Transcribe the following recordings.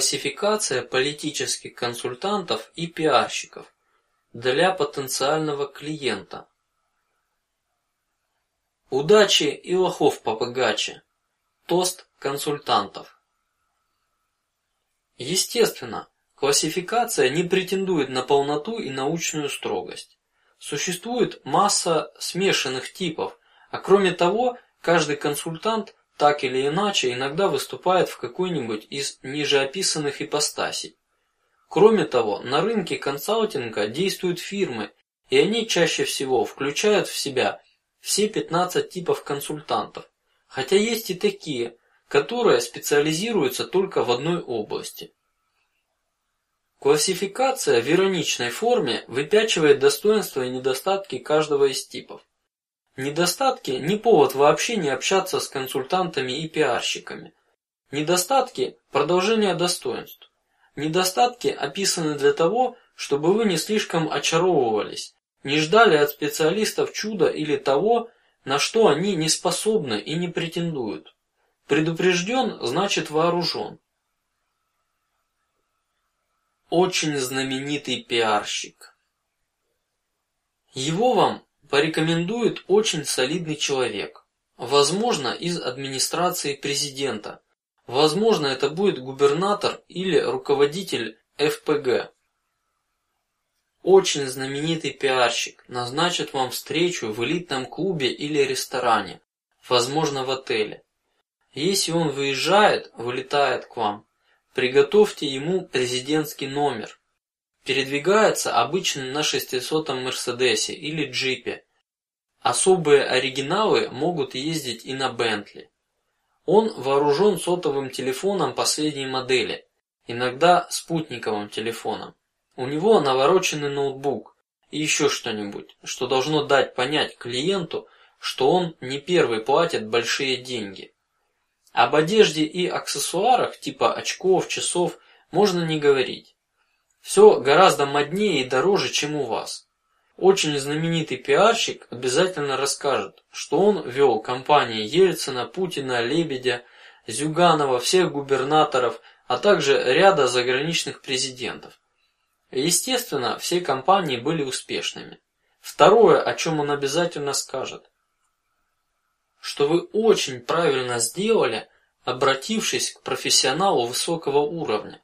Классификация политических консультантов и пиарщиков для потенциального клиента. Удачи и лохов побогаче. Тост консультантов. Естественно, классификация не претендует на полноту и научную строгость. Существует масса смешанных типов, а кроме того, каждый консультант так или иначе иногда выступает в какой-нибудь из нижеописанных ипостасей. Кроме того, на рынке консалтинга действуют фирмы, и они чаще всего включают в себя все 15 типов консультантов, хотя есть и такие, которые специализируются только в одной области. Классификация в ироничной форме выпячивает достоинства и недостатки каждого из типов. Недостатки не повод вообще не общаться с консультантами и пиарщиками. Недостатки продолжение достоинств. Недостатки описаны для того, чтобы вы не слишком очаровывались, не ждали от специалистов чуда или того, на что они не способны и не претендуют. Предупрежден значит вооружен. Очень знаменитый пиарщик. Его вам порекомендует очень солидный человек, возможно, из администрации президента, возможно, это будет губернатор или руководитель ФПГ. Очень знаменитый пиарщик назначит вам встречу в элитном клубе или ресторане, возможно, в отеле. Если он выезжает, вылетает к вам, приготовьте ему президентский номер. Передвигается обычно на шестисотом Мерседесе или джипе. Особые оригиналы могут ездить и на Бентли. Он вооружен сотовым телефоном последней модели, иногда спутниковым телефоном. У него навороченный ноутбук и еще что-нибудь, что должно дать понять клиенту, что он не первый платит большие деньги. Об одежде и аксессуарах типа очков, часов можно не говорить. Все гораздо моднее и дороже, чем у вас. Очень знаменитый пиарщик обязательно расскажет, что он вел компании Ельцина, Путина, Лебедя, Зюганова, всех губернаторов, а также ряда заграничных президентов. Естественно, все компании были успешными. Второе, о чем он обязательно скажет, что вы очень правильно сделали, обратившись к профессионалу высокого уровня,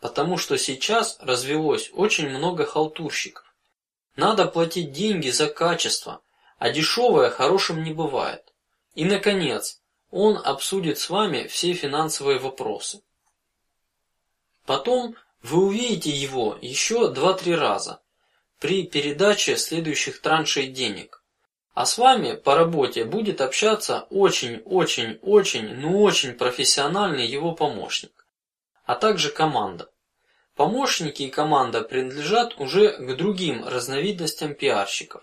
потому что сейчас развелось очень много халтурщиков. Надо платить деньги за качество, а дешевое хорошим не бывает. И наконец, он обсудит с вами все финансовые вопросы. Потом вы увидите его еще два-три раза при передаче следующих траншей денег. А с вами по работе будет общаться очень, очень, очень, ну очень профессиональный его помощник, а также команда. Помощники и команда принадлежат уже к другим разновидностям пиарщиков.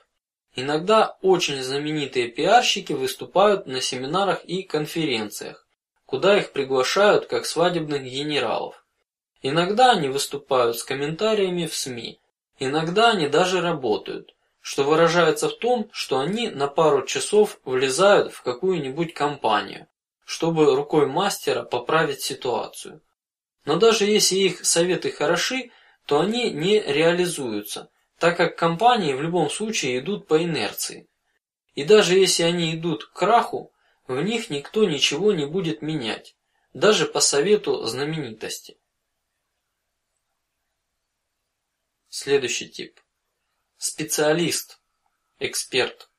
Иногда очень знаменитые пиарщики выступают на семинарах и конференциях, куда их приглашают как свадебных генералов. Иногда они выступают с комментариями в СМИ, иногда они даже работают что выражается в том, что они на пару часов влезают в какую-нибудь компанию, чтобы рукой мастера поправить ситуацию. Но даже если их советы хороши, то они не реализуются, так как компании в любом случае идут по инерции. И даже если они идут к краху, в них никто ничего не будет менять, даже по совету знаменитости. Следующий тип специалист, эксперт.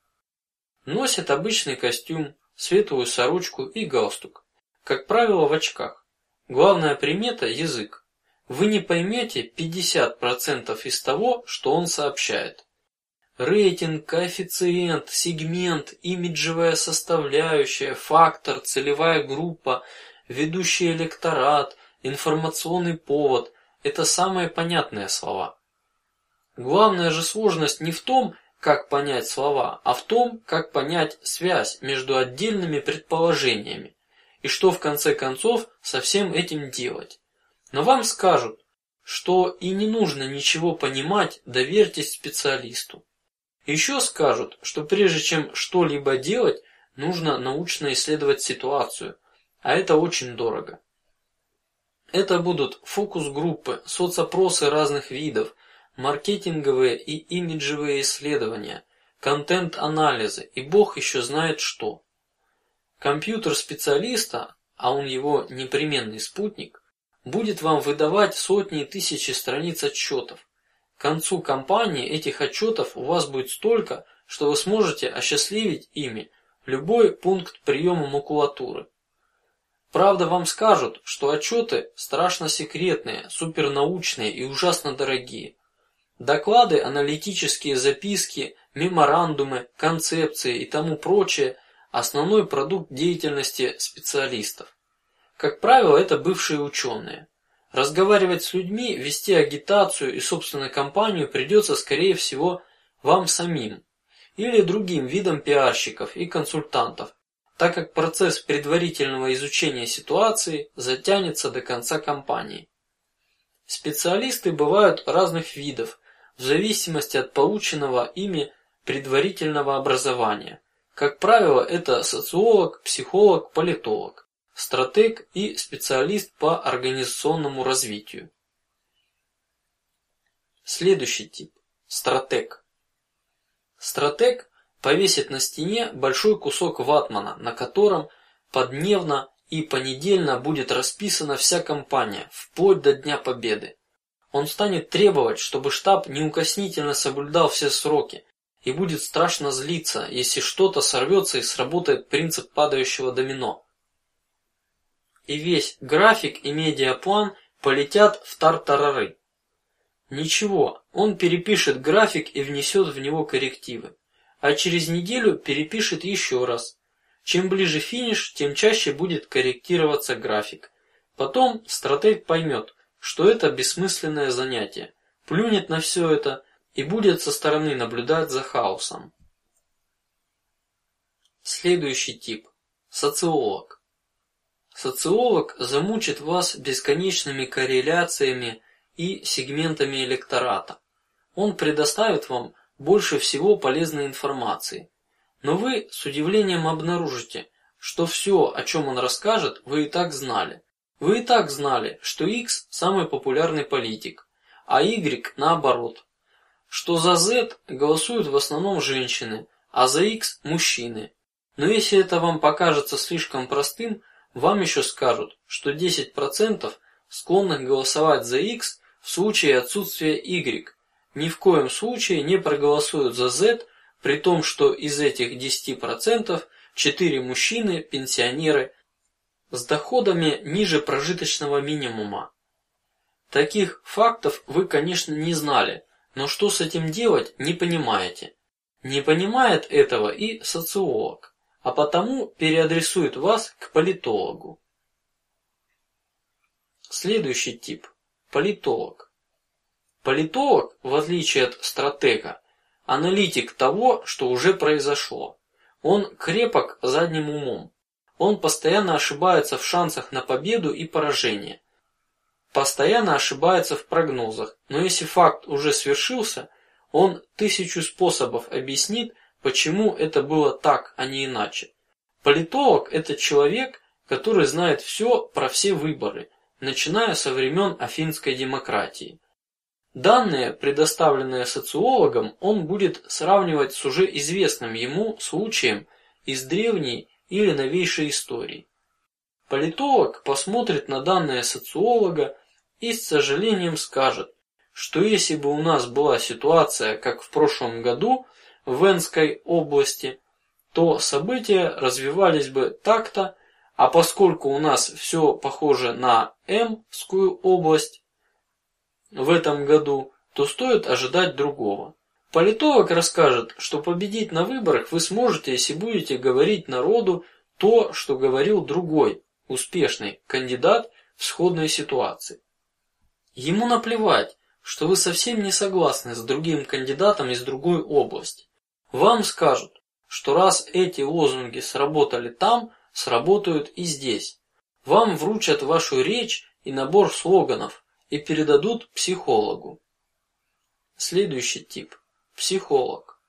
Носит обычный костюм, светлую сорочку и галстук, как правило в очках. Главная примета язык. Вы не поймете 50 процентов из того, что он сообщает. Рейтинг, коэффициент, сегмент, имиджевая составляющая, фактор, целевая группа, ведущий электорат, информационный повод – это самые понятные слова. Главная же сложность не в том, как понять слова, а в том, как понять связь между отдельными предположениями и что в конце концов со всем этим делать. Но вам скажут, что и не нужно ничего понимать, доверьтесь специалисту. Еще скажут, что прежде чем что-либо делать, нужно научно исследовать ситуацию, а это очень дорого. Это будут фокус-группы, соцопросы разных видов, маркетинговые и имиджевые исследования, контент-анализы и бог еще знает что. Компьютер специалиста, а он его непременный спутник, будет вам выдавать сотни и тысячи страниц отчетов. К концу кампании этих отчетов у вас будет столько, что вы сможете осчастливить ими любой пункт приема макулатуры. Правда, вам скажут, что отчеты страшно секретные, супернаучные и ужасно дорогие. Доклады, аналитические записки, меморандумы, концепции и тому прочее – основной продукт деятельности специалистов. Как правило, это бывшие ученые. Разговаривать с людьми, вести агитацию и собственную кампанию придется, скорее всего, вам самим или другим видам пиарщиков и консультантов, так как процесс предварительного изучения ситуации затянется до конца кампании. Специалисты бывают разных видов в зависимости от полученного ими предварительного образования. Как правило, это социолог, психолог, политолог, стратег и специалист по организационному развитию. Следующий тип – стратег. Стратег повесит на стене большой кусок ватмана, на котором подневно и понедельно будет расписана вся кампания, вплоть до дня победы. Он станет требовать, чтобы штаб неукоснительно соблюдал все сроки, и будет страшно злиться, если что-то сорвется и сработает принцип падающего домино. И весь график и медиаплан полетят в тартарары. Ничего, он перепишет график и внесет в него коррективы, а через неделю перепишет еще раз. Чем ближе финиш, тем чаще будет корректироваться график. Потом стратег поймет, что это бессмысленное занятие, плюнет на все это и будет со стороны наблюдать за хаосом. Следующий тип – социолог. Социолог замучит вас бесконечными корреляциями и сегментами электората. Он предоставит вам больше всего полезной информации, но вы с удивлением обнаружите, что все, о чем он расскажет, вы и так знали. Вы и так знали, что X самый популярный политик, а Y наоборот, что за Z голосуют в основном женщины, а за X мужчины. Но если это вам покажется слишком простым, вам еще скажут, что 10 процентов склонных голосовать за X в случае отсутствия Y ни в коем случае не проголосуют за Z, при том, что из этих 10 процентов четыре мужчины, пенсионеры с доходами ниже прожиточного минимума. Таких фактов вы, конечно, не знали, но что с этим делать, не понимаете. Не понимает этого и социолог, а потому переадресует вас к политологу. Следующий тип Политолог. Политолог, в отличие от стратега, аналитик того, что уже произошло. Он крепок задним умом. Он постоянно ошибается в шансах на победу и поражение. Постоянно ошибается в прогнозах, но если факт уже свершился, он тысячу способов объяснит, почему это было так, а не иначе. Политолог – это человек, который знает все про все выборы, начиная со времен афинской демократии. Данные, предоставленные социологом, он будет сравнивать с уже известным ему случаем из древней или новейшей истории. Политолог посмотрит на данные социолога и с сожалением скажет, что если бы у нас была ситуация, как в прошлом году в Венской области, то события развивались бы так-то а поскольку у нас все похоже на Мскую область в этом году, то стоит ожидать другого. Политолог расскажет, что победить на выборах вы сможете, если будете говорить народу то, что говорил другой успешный кандидат в сходной ситуации. Ему наплевать, что вы совсем не согласны с другим кандидатом из другой области. Вам скажут, что раз эти лозунги сработали там, сработают и здесь. Вам вручат вашу речь и набор слоганов и передадут психологу. Следующий тип – психолог.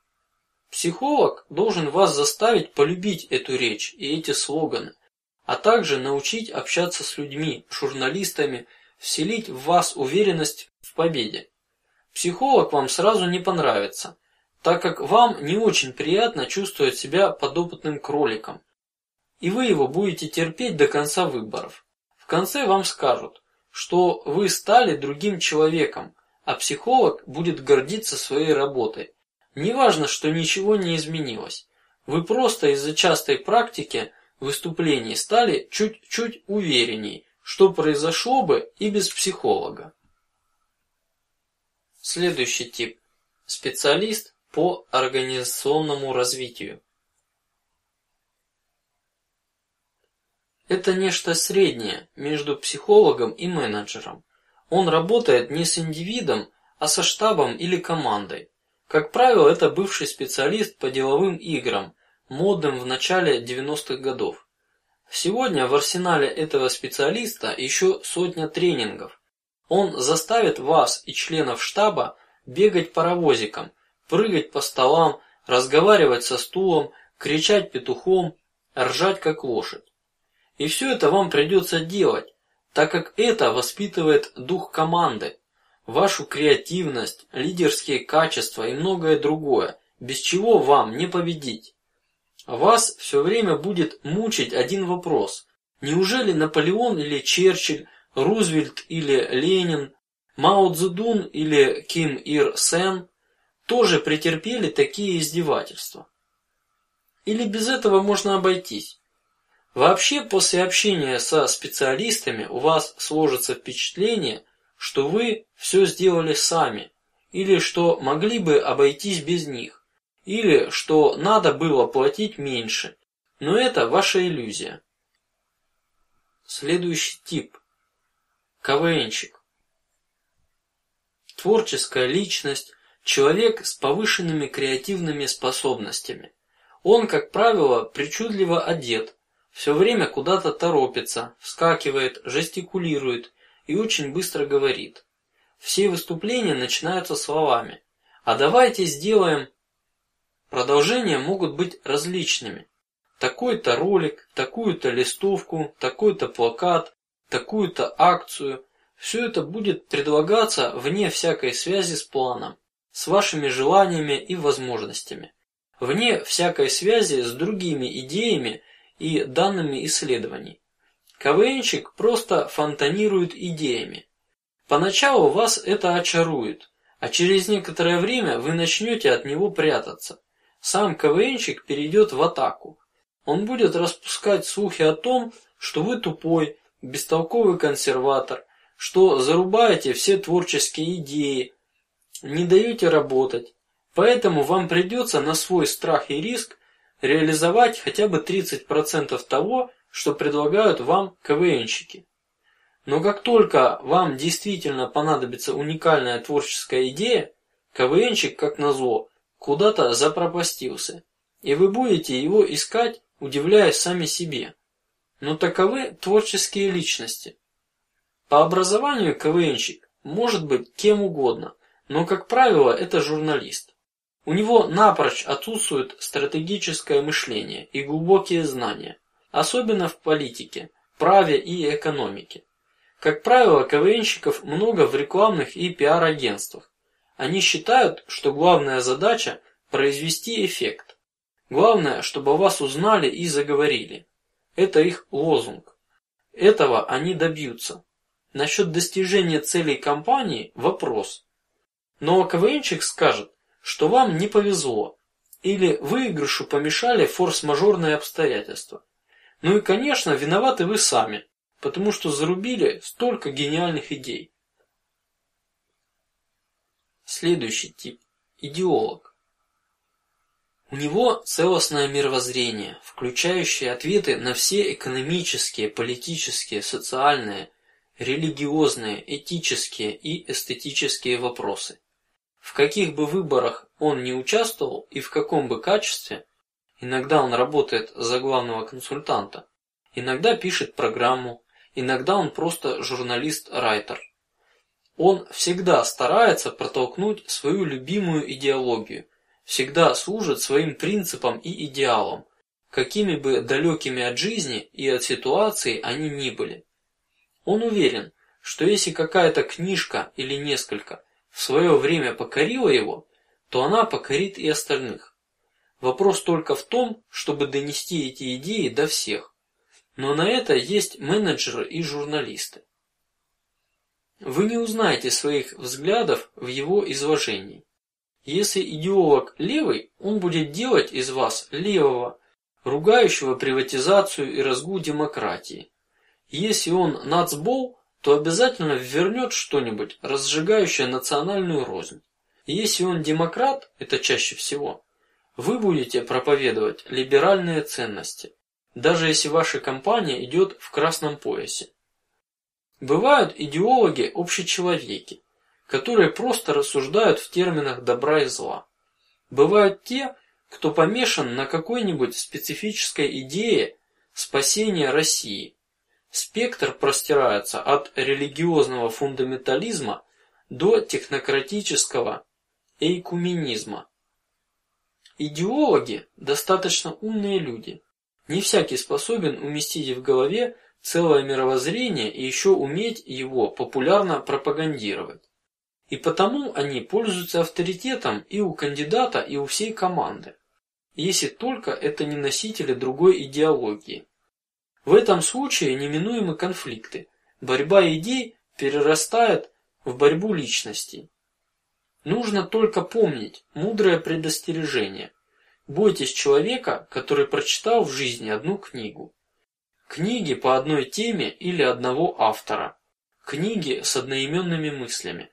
Психолог должен вас заставить полюбить эту речь и эти слоганы. а также научить общаться с людьми, журналистами, вселить в вас уверенность в победе. Психолог вам сразу не понравится, так как вам не очень приятно чувствовать себя подопытным кроликом, и вы его будете терпеть до конца выборов. В конце вам скажут, что вы стали другим человеком, а психолог будет гордиться своей работой. Неважно, что ничего не изменилось. Вы просто из-за частой практики выступлений стали чуть-чуть уверенней, что произошло бы и без психолога. Следующий тип: специалист по организационному развитию. Это нечто среднее между психологом и менеджером. Он работает не с индивидом, а со штабом или командой. Как правило, это бывший специалист по деловым играм, модным в начале 90-х годов. Сегодня в арсенале этого специалиста еще сотня тренингов. Он заставит вас и членов штаба бегать паровозиком, прыгать по столам, разговаривать со стулом, кричать петухом, ржать как лошадь. И все это вам придется делать, так как это воспитывает дух команды, вашу креативность, лидерские качества и многое другое, без чего вам не победить. Вас все время будет мучить один вопрос: неужели Наполеон или Черчилль, Рузвельт или Ленин, Мао Цзэдун или Ким Ир Сен тоже претерпели такие издевательства? Или без этого можно обойтись? Вообще, после общения со специалистами у вас сложится впечатление, что вы все сделали сами, или что могли бы обойтись без них, или что надо было платить меньше, но это ваша иллюзия. Следующий тип: КВНщик. Творческая личность, человек с повышенными креативными способностями. Он, как правило, причудливо одет, все время куда-то торопится, вскакивает, жестикулирует и очень быстро говорит. Все выступления начинаются словами: "А давайте сделаем". Продолжения могут быть различными. Такой-то ролик, такую-то листовку, такой-то плакат, такую-то акцию. Все это будет предлагаться вне всякой связи с планом, с вашими желаниями и возможностями, вне всякой связи с другими идеями и данными исследований. КВНщик просто фонтанирует идеями. Поначалу вас это очарует, а через некоторое время вы начнете от него прятаться. Сам КВНщик перейдет в атаку. Он будет распускать слухи о том, что вы тупой, бестолковый консерватор, что зарубаете все творческие идеи, не даете работать, поэтому вам придется на свой страх и риск реализовать хотя бы 30% того, что предлагают вам КВНщики. Но как только вам действительно понадобится уникальная творческая идея, КВНщик, как назло, куда-то запропастился, и вы будете его искать, удивляясь сами себе. Но таковы творческие личности. По образованию КВНщик может быть кем угодно, но как правило это журналист. У него напрочь отсутствует стратегическое мышление и глубокие знания, особенно в политике, праве и экономике. Как правило, КВНщиков много в рекламных и пиар-агентствах. Они считают, что главная задача произвести эффект. Главное, чтобы вас узнали и заговорили. Это их лозунг. Этого они добьются. Насчет достижения целей компании вопрос. Но КВНщик скажет, что вам не повезло или выигрышу помешали форс-мажорные обстоятельства. Ну и, конечно, виноваты вы сами, потому что зарубили столько гениальных идей. Следующий тип – идеолог. У него целостное мировоззрение, включающее ответы на все экономические, политические, социальные, религиозные, этические и эстетические вопросы. В каких бы выборах он ни участвовал и в каком бы качестве, иногда он работает за главного консультанта, иногда пишет программу, иногда он просто журналист-райтер. Он всегда старается протолкнуть свою любимую идеологию, всегда служит своим принципам и идеалам. какими бы далекими от жизни и от ситуации они ни были. Он уверен, что если какая-то книжка или несколько в свое время покорила его, то она покорит и остальных. Вопрос только в том, чтобы донести эти идеи до всех. Но на это есть менеджеры и журналисты. Вы не узнаете своих взглядов в его изложении. Если идеолог левый, он будет делать из вас левого, ругающего приватизацию и разгул демократии. Если он нацбол, то обязательно вернет что-нибудь, разжигающее национальную рознь. Если он демократ, это чаще всего, вы будете проповедовать либеральные ценности, даже если ваша компания идет в красном поясе. Бывают идеологи общечеловеки, которые просто рассуждают в терминах добра и зла. Бывают те, кто помешан на какой-нибудь специфической идее спасения России. Спектр простирается от религиозного фундаментализма до технократического эйкуменизма. Идеологи достаточно умные люди. Не всякий способен уместить в голове целое мировоззрение и еще уметь его популярно пропагандировать. И потому они пользуются авторитетом и у кандидата, и у всей команды, если только это не носители другой идеологии. В этом случае неминуемы конфликты. Борьба идей перерастает в борьбу личностей. Нужно только помнить мудрое предостережение: бойтесь человека, который прочитал в жизни одну книгу, книги по одной теме или одного автора, книги с одноименными мыслями.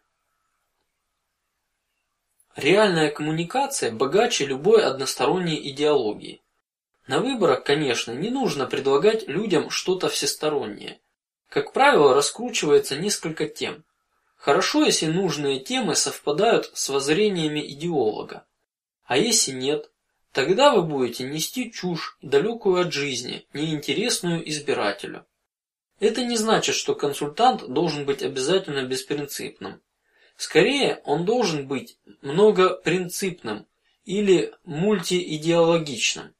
Реальная коммуникация богаче любой односторонней идеологии. На выборах, конечно, не нужно предлагать людям что-то всестороннее. Как правило, раскручивается несколько тем. Хорошо, если нужные темы совпадают с воззрениями идеолога, а если нет, тогда вы будете нести чушь, далекую от жизни, неинтересную избирателю. Это не значит, что консультант должен быть обязательно беспринципным. Скорее, он должен быть многопринципным или мультиидеологичным.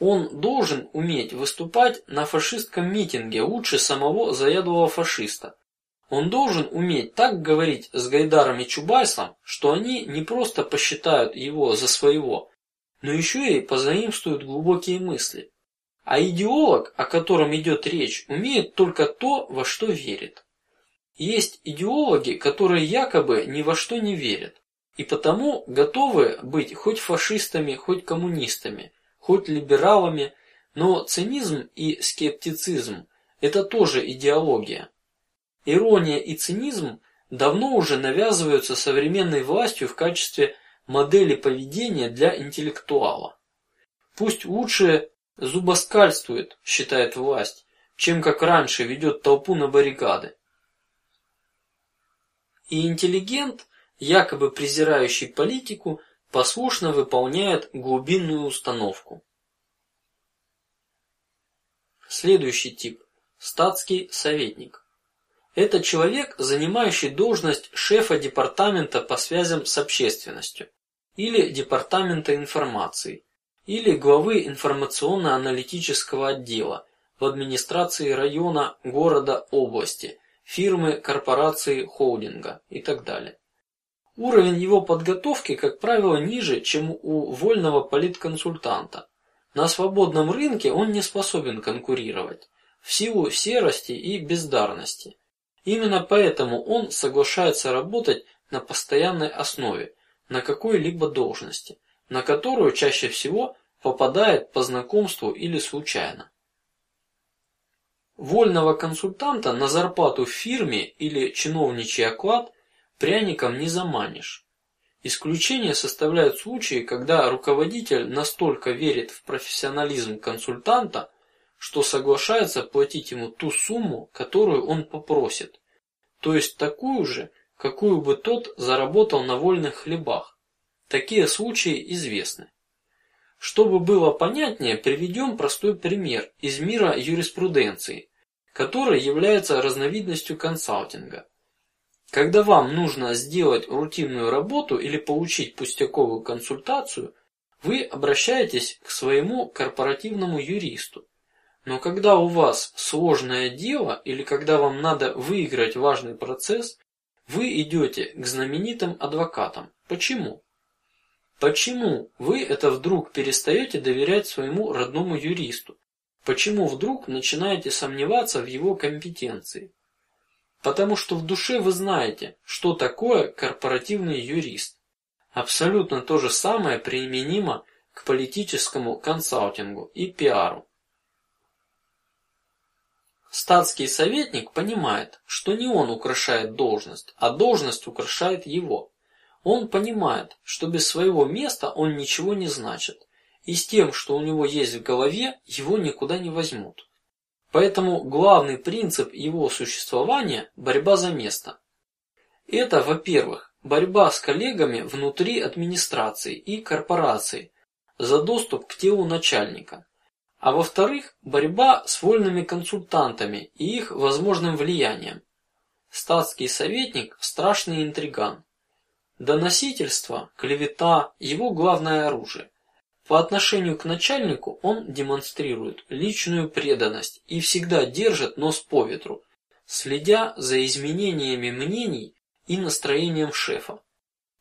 Он должен уметь выступать на фашистском митинге лучше самого заядлого фашиста. Он должен уметь так говорить с Гайдаром и Чубайсом, что они не просто посчитают его за своего, но еще и позаимствуют глубокие мысли. А идеолог, о котором идет речь, умеет только то, во что верит. Есть идеологи, которые якобы ни во что не верят и потому готовы быть хоть фашистами, хоть коммунистами, хоть либералами, но цинизм и скептицизм – это тоже идеология. Ирония и цинизм давно уже навязываются современной властью в качестве модели поведения для интеллектуала. Пусть лучше зубоскальствует, считает власть, чем как раньше ведет толпу на баррикады. И интеллигент, якобы презирающий политику, послушно выполняет глубинную установку. Следующий тип: статский советник. Это человек, занимающий должность шефа департамента по связям с общественностью или департамента информации или главы информационно-аналитического отдела в администрации района, города, области фирмы, корпорации, холдинга и так далее. Уровень его подготовки, как правило, ниже, чем у вольного политконсультанта. На свободном рынке он не способен конкурировать в силу серости и бездарности. Именно поэтому он соглашается работать на постоянной основе на какой-либо должности, на которую чаще всего попадает по знакомству или случайно. Вольного консультанта на зарплату в фирме или чиновничий оклад пряником не заманишь. Исключение составляют случаи, когда руководитель настолько верит в профессионализм консультанта, что соглашается платить ему ту сумму, которую он попросит, то есть такую же, какую бы тот заработал на вольных хлебах. Такие случаи известны. Чтобы было понятнее, приведем простой пример из мира юриспруденции, который является разновидностью консалтинга. Когда вам нужно сделать рутинную работу или получить пустяковую консультацию, вы обращаетесь к своему корпоративному юристу. Но когда у вас сложное дело или когда вам надо выиграть важный процесс, вы идете к знаменитым адвокатам. Почему? Почему вы это вдруг перестаете доверять своему родному юристу? Почему вдруг начинаете сомневаться в его компетенции? Потому что в душе вы знаете, что такое корпоративный юрист. Абсолютно то же самое применимо к политическому консалтингу и пиару. Статский советник понимает, что не он украшает должность, а должность украшает его. Он понимает, что без своего места он ничего не значит, и с тем, что у него есть в голове, его никуда не возьмут. Поэтому главный принцип его существования – борьба за место. Это, во-первых, борьба с коллегами внутри администрации и корпорации за доступ к телу начальника, а во-вторых, борьба с вольными консультантами и их возможным влиянием. Статский советник – страшный интриган. Доносительство, клевета – его главное оружие. По отношению к начальнику он демонстрирует личную преданность и всегда держит нос по ветру, следя за изменениями мнений и настроением шефа.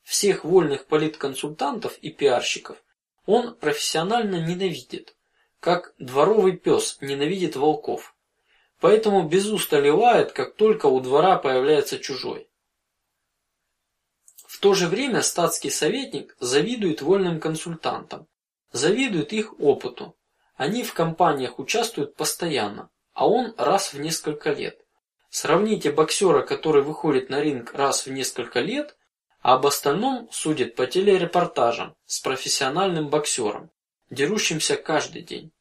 Всех вольных политконсультантов и пиарщиков он профессионально ненавидит, как дворовый пес ненавидит волков, поэтому без устали лает, как только у двора появляется чужой. В то же время статский советник завидует вольным консультантам, завидует их опыту. Они в компаниях участвуют постоянно, а он раз в несколько лет. Сравните боксера, который выходит на ринг раз в несколько лет, а об остальном судит по телерепортажам с профессиональным боксером, дерущимся каждый день.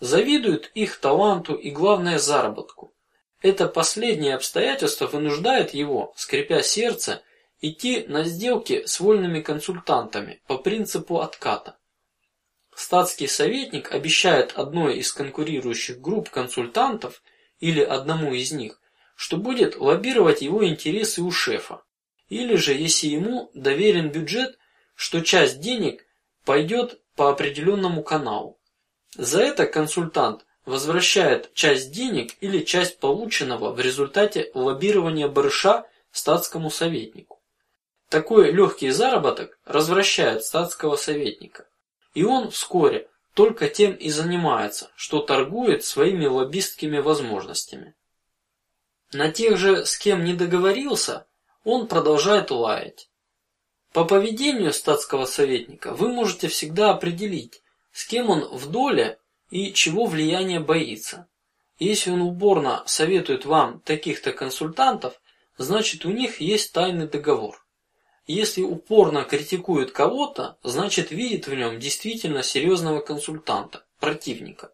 Завидуют их таланту и главное заработку. Это последнее обстоятельство вынуждает его, скрипя сердце, идти на сделки с вольными консультантами по принципу отката. Статский советник обещает одной из конкурирующих групп консультантов или одному из них, что будет лоббировать его интересы у шефа, или же, если ему доверен бюджет, что часть денег пойдет по определенному каналу. За это консультант возвращает часть денег или часть полученного в результате лоббирования барыша статскому советнику. Такой легкий заработок развращает статского советника, и он вскоре только тем и занимается, что торгует своими лоббистскими возможностями. На тех же, с кем не договорился, он продолжает лаять. По поведению статского советника вы можете всегда определить, с кем он в доле и чего влияния боится. Если он упорно советует вам таких-то консультантов, значит у них есть тайный договор. Если упорно критикует кого-то, значит видит в нем действительно серьезного консультанта, противника,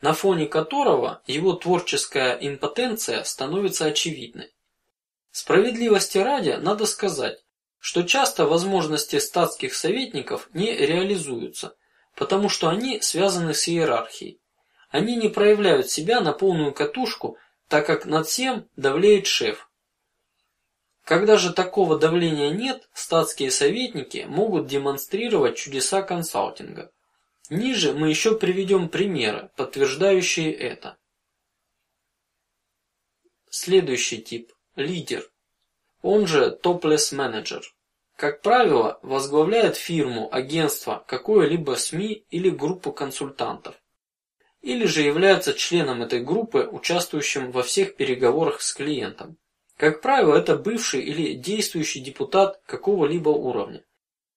на фоне которого его творческая импотенция становится очевидной. Справедливости ради надо сказать, что часто возможности статских советников не реализуются, потому что они связаны с иерархией. Они не проявляют себя на полную катушку, так как над всем давлеет шеф, когда же такого давления нет, статские советники могут демонстрировать чудеса консалтинга. Ниже мы еще приведем примеры, подтверждающие это. Следующий тип – лидер, он же топлес менеджер. Как правило, возглавляет фирму, агентство, какое-либо СМИ или группу консультантов, или же является членом этой группы, участвующим во всех переговорах с клиентом. Как правило, это бывший или действующий депутат какого-либо уровня,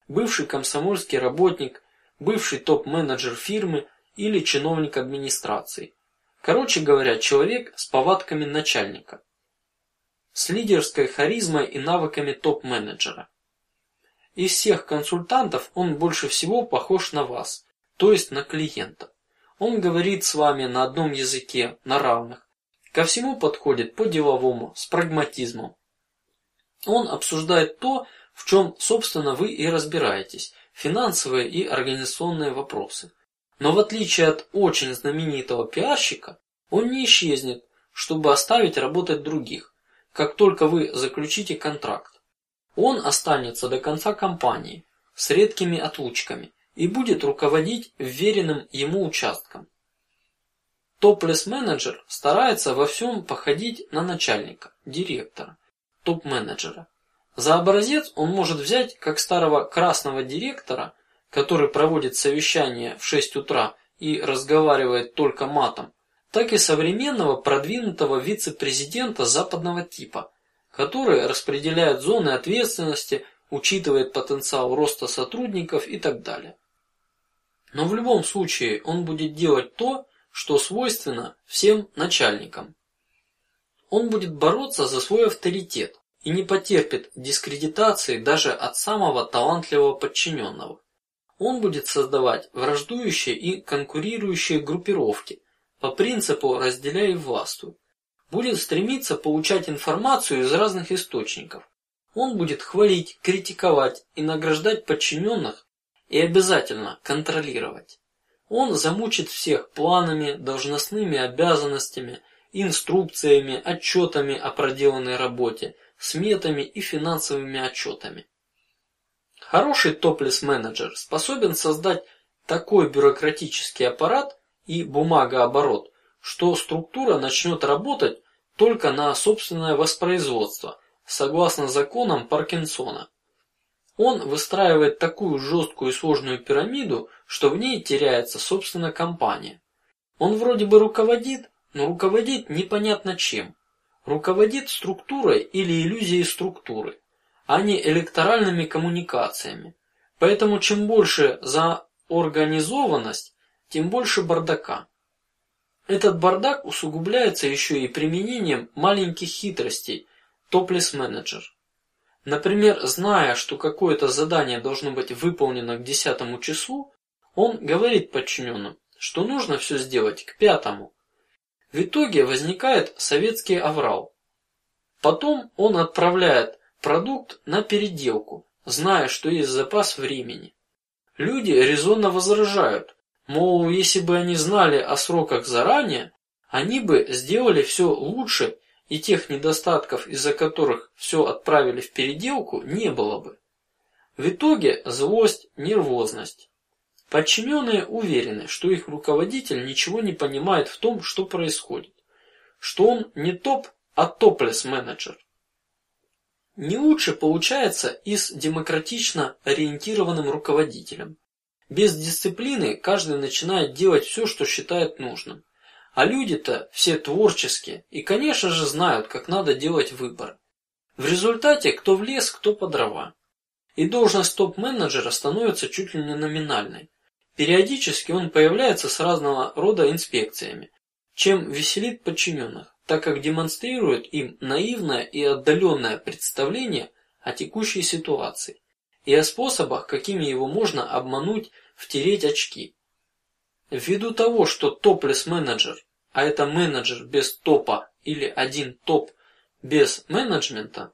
бывший комсомольский работник, бывший топ-менеджер фирмы или чиновник администрации. Короче говоря, человек с повадками начальника, с лидерской харизмой и навыками топ-менеджера. Из всех консультантов он больше всего похож на вас, то есть на клиента. Он говорит с вами на одном языке, на равных, Ко всему подходит по-деловому, с прагматизмом. Он обсуждает то, в чем, собственно, вы и разбираетесь, финансовые и организационные вопросы. Но в отличие от очень знаменитого пиарщика, он не исчезнет, чтобы оставить работать других, как только вы заключите контракт. Он останется до конца кампании с редкими отлучками и будет руководить вверенным ему участком. Топлес-менеджер старается во всем походить на начальника, директора, топ-менеджера. За образец он может взять как старого красного директора, который проводит совещание в 6 утра и разговаривает только матом, так и современного продвинутого вице-президента западного типа, который распределяет зоны ответственности, учитывает потенциал роста сотрудников и так далее. Но в любом случае он будет делать то, что свойственно всем начальникам. Он будет бороться за свой авторитет и не потерпит дискредитации даже от самого талантливого подчиненного. Он будет создавать враждующие и конкурирующие группировки по принципу разделяй и властвуй. Будет стремиться получать информацию из разных источников. Он будет хвалить, критиковать и награждать подчиненных и обязательно контролировать. Он замучит всех планами, должностными обязанностями, инструкциями, отчетами о проделанной работе, сметами и финансовыми отчетами. Хороший топлес-менеджер способен создать такой бюрократический аппарат и бумагооборот, что структура начнет работать только на собственное воспроизводство, согласно законам Паркинсона. Он выстраивает такую жесткую и сложную пирамиду, что в ней теряется собственно компания. Он вроде бы руководит, но руководит непонятно чем. Руководит структурой или иллюзией структуры, а не электоральными коммуникациями. Поэтому чем больше за организованность, тем больше бардака. Этот бардак усугубляется еще и применением маленьких хитростей топлес-менеджер. Например, зная, что какое-то задание должно быть выполнено к десятому числу, он говорит подчиненным, что нужно все сделать к пятому. В итоге возникает советский аврал. Потом он отправляет продукт на переделку, зная, что есть запас времени. Люди резонно возражают, мол, если бы они знали о сроках заранее, они бы сделали все лучше и тех недостатков, из-за которых все отправили в переделку, не было бы. В итоге злость, нервозность. Подчиненные уверены, что их руководитель ничего не понимает в том, что происходит, что он не топ, а топлес менеджер. Не лучше получается и с демократично ориентированным руководителем. Без дисциплины каждый начинает делать все, что считает нужным. А люди-то все творческие и, конечно же, знают, как надо делать выбор. В результате кто в лес, кто по дрова. И должность топ-менеджера становится чуть ли не номинальной. Периодически он появляется с разного рода инспекциями, чем веселит подчиненных, так как демонстрирует им наивное и отдаленное представление о текущей ситуации и о способах, какими его можно обмануть, втереть очки. Ввиду того, что топлес-менеджер, а это менеджер без топа или один топ без менеджмента,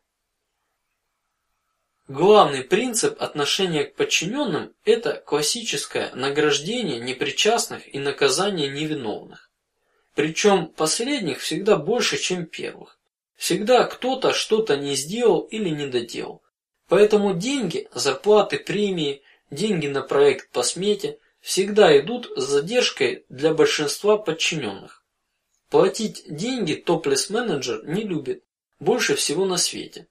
главный принцип отношения к подчиненным – это классическое награждение непричастных и наказание невиновных. Причем последних всегда больше, чем первых. Всегда кто-то что-то не сделал или не доделал. Поэтому деньги, зарплаты, премии, деньги на проект по смете всегда идут с задержкой для большинства подчиненных. Платить деньги топлес-менеджер не любит больше всего на свете.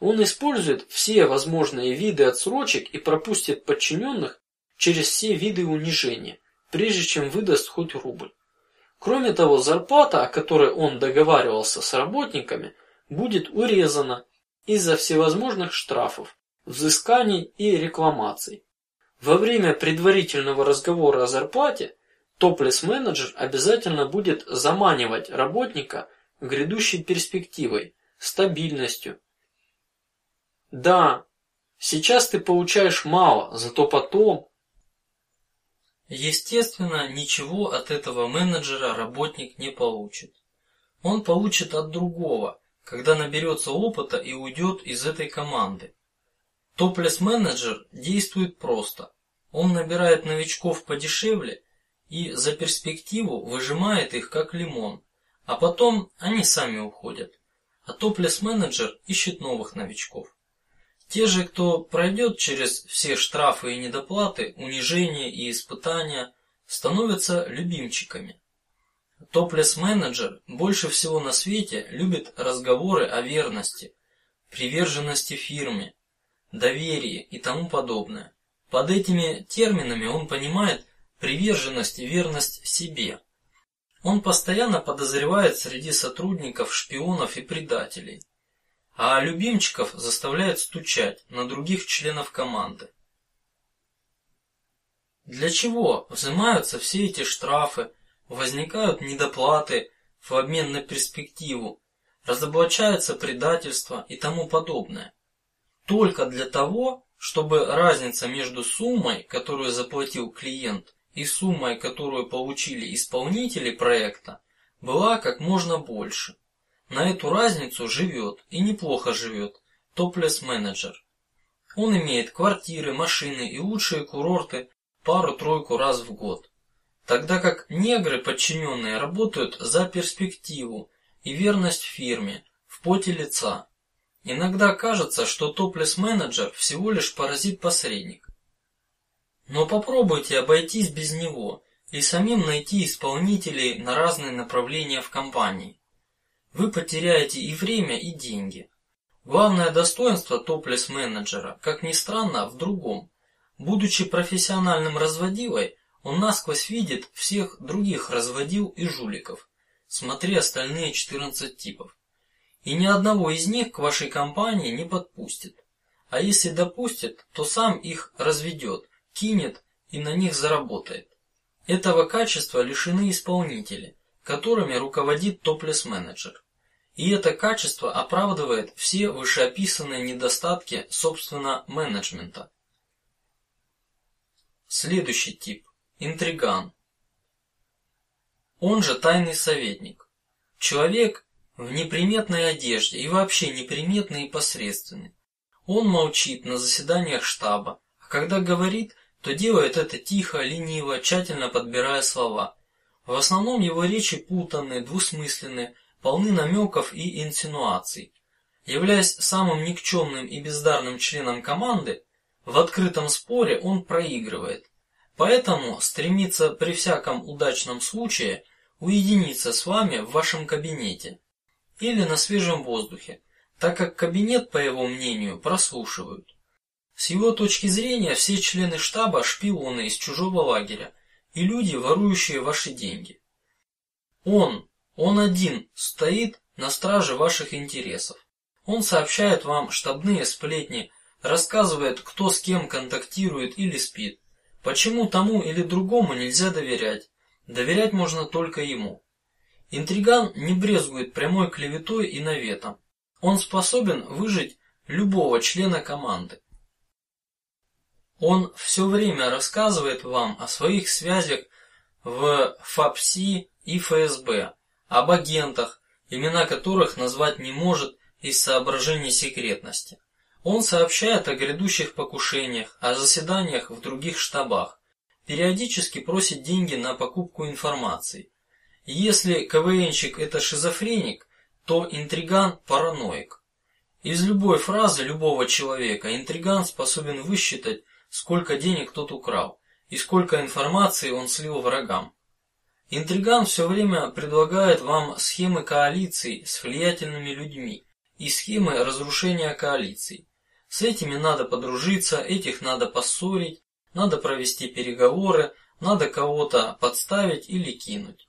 Он использует все возможные виды отсрочек и пропустит подчиненных через все виды унижения, прежде чем выдаст хоть рубль. Кроме того, зарплата, о которой он договаривался с работниками, будет урезана из-за всевозможных штрафов, взысканий и рекламаций. Во время предварительного разговора о зарплате топлес-менеджер обязательно будет заманивать работника грядущей перспективой, стабильностью. Да, сейчас ты получаешь мало, зато потом. Естественно, ничего от этого менеджера работник не получит. Он получит от другого, когда наберется опыта и уйдет из этой команды. Топлес-менеджер действует просто. Он набирает новичков подешевле и за перспективу выжимает их как лимон, а потом они сами уходят. А топлес-менеджер ищет новых новичков. Те же, кто пройдет через все штрафы и недоплаты, унижения и испытания, становятся любимчиками. Топлес-менеджер больше всего на свете любит разговоры о верности, приверженности фирме, доверии и тому подобное. Под этими терминами он понимает приверженность и верность себе. Он постоянно подозревает среди сотрудников шпионов и предателей, а любимчиков заставляет стучать на других членов команды. Для чего взимаются все эти штрафы, возникают недоплаты в обмен на перспективу, разоблачается предательство и тому подобное? Только для того, чтобы разница между суммой, которую заплатил клиент, и суммой, которую получили исполнители проекта, была как можно больше. На эту разницу живет и неплохо живет топлес-менеджер. Он имеет квартиры, машины и лучшие курорты пару-тройку раз в год, тогда как негры подчиненные работают за перспективу и верность фирме в поте лица. Иногда кажется, что топлес-менеджер всего лишь паразит-посредник. Но попробуйте обойтись без него и самим найти исполнителей на разные направления в компании. Вы потеряете и время, и деньги. Главное достоинство топлес-менеджера, как ни странно, в другом. Будучи профессиональным разводилой, он насквозь видит всех других разводил и жуликов. Смотри остальные 14 типов. И ни одного из них к вашей компании не подпустит. А если допустит, то сам их разведет, кинет и на них заработает. Этого качества лишены исполнители, которыми руководит топлес-менеджер. И это качество оправдывает все вышеописанные недостатки собственно менеджмента. Следующий тип – интриган. Он же тайный советник. Человек в неприметной одежде и вообще неприметный и посредственный. Он молчит на заседаниях штаба, а когда говорит, то делает это тихо, лениво, тщательно подбирая слова. В основном его речи путанные, двусмысленные, полны намеков и инсинуаций. Являясь самым никчемным и бездарным членом команды, в открытом споре он проигрывает, поэтому стремится при всяком удачном случае уединиться с вами в вашем кабинете или на свежем воздухе, так как кабинет, по его мнению, прослушивают. С его точки зрения все члены штаба шпионы из чужого лагеря и люди, ворующие ваши деньги. Он, он один стоит на страже ваших интересов. Он сообщает вам штабные сплетни рассказывает, кто с кем контактирует или спит. Почему тому или другому нельзя доверять? Доверять можно только ему. Интриган не брезгует прямой клеветой и наветом. Он способен выжить любого члена команды. Он все время рассказывает вам о своих связях в ФАПСИ и ФСБ, об агентах, имена которых назвать не может из соображений секретности. Он сообщает о грядущих покушениях, о заседаниях в других штабах, периодически просит деньги на покупку информации. Если КВНщик это шизофреник, то интриган параноик. Из любой фразы любого человека интриган способен высчитать, сколько денег тот украл и сколько информации он слил врагам. Интриган все время предлагает вам схемы коалиций с влиятельными людьми и схемы разрушения коалиций. С этими надо подружиться, этих надо поссорить, надо провести переговоры, надо кого-то подставить или кинуть.